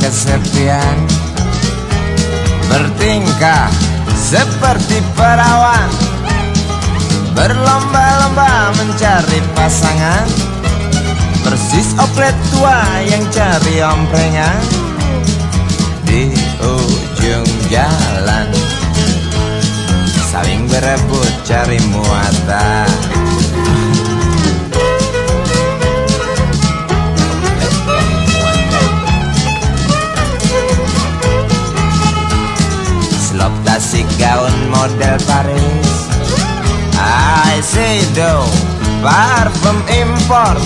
kesepian Bertingkah seperti perawan. Berlomba-lomba mencari pasangan. Persis oplet tua yang cari omprengan. Di ujung jalan. Saling berebut cari muatan model Paris. I say do parfum import.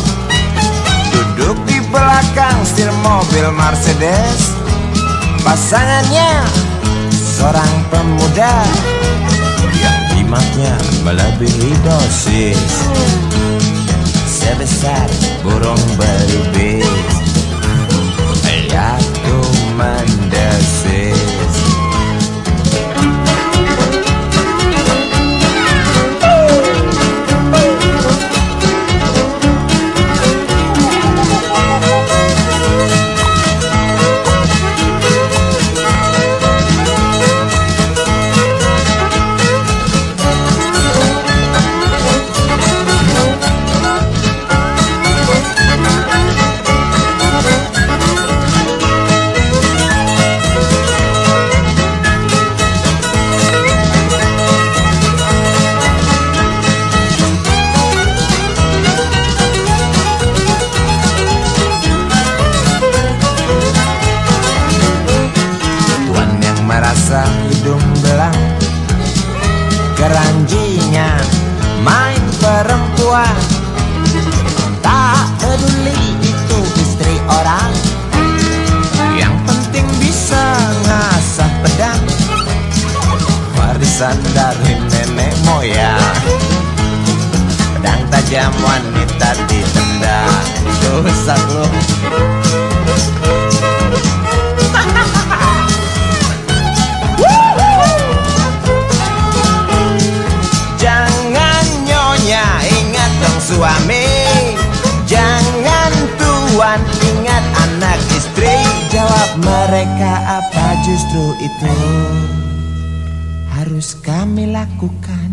Duduk di belakang setir mobil Mercedes. Pasangannya seorang pemuda. Yang jimatnya melebihi dosis. Sebesar burung belibis perempuan Tak peduli itu istri orang. Yang penting bisa ngasah pedang. Warisan dari nenek moyang. Pedang tajam wanita ditendang Dosa loh anak istri Jawab mereka apa justru itu? Harus kami lakukan.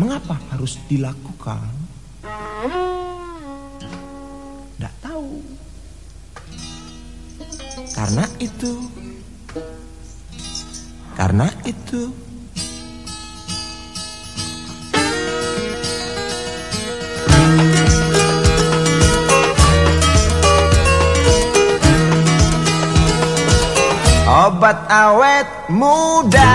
Mengapa harus dilakukan? Tidak tahu. Karena itu. Karena itu obat awet muda.